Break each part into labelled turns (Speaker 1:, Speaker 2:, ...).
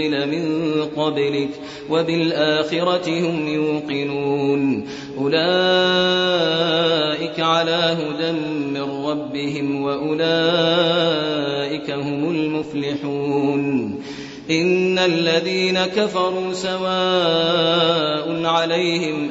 Speaker 1: من قبلك وبالآخرة هم يوقنون. أولئك على هدى من ربهم وأولئك هم المفلحون. إن الذين كفروا سواء عليهم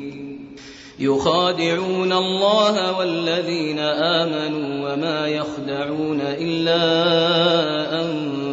Speaker 1: يخادعون الله والذين آمنوا وما يخدعون إلا أنفسهم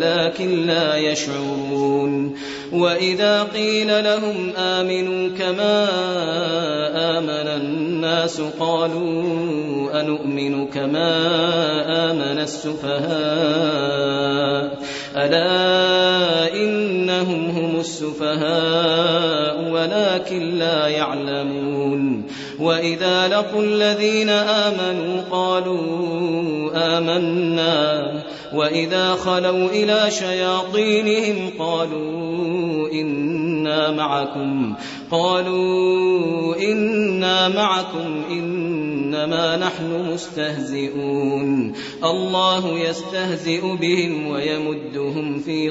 Speaker 1: ولكن لا يشعرون. وإذا قيل لهم آمنوا كما آمن الناس قالوا أنؤمن كما آمن السفهاء. ألا إنهم هم السفهاء ولكن لا يعلمون. وإذا لقوا الذين آمنوا قالوا آمنا. وإذا خلوا إلى شياطينهم قالوا إنا معكم. قالوا إنا معكم إنما نحن مستهزئون. الله يستهزئ بهم ويمدهم في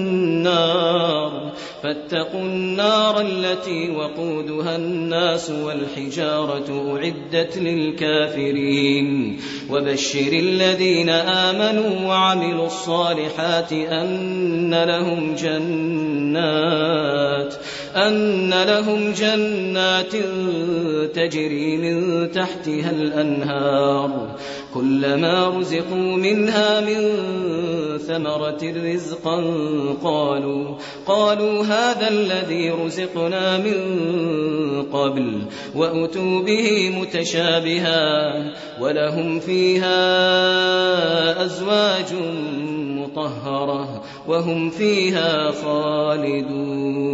Speaker 1: النار. فاتقوا النار التي وقودها الناس والحجارة أعدت للكافرين. وبشر الذين آمنوا وعملوا الصالحات أن لهم جنات أن لهم جنات تجري من تحتها الأنهار. كلما رزقوا منها من ثمرة رزقا قالوا قالوا هذا الذي رزقنا من قبل وأتوا به متشابها ولهم فيها أزواج مطهرة وهم فيها خالدون.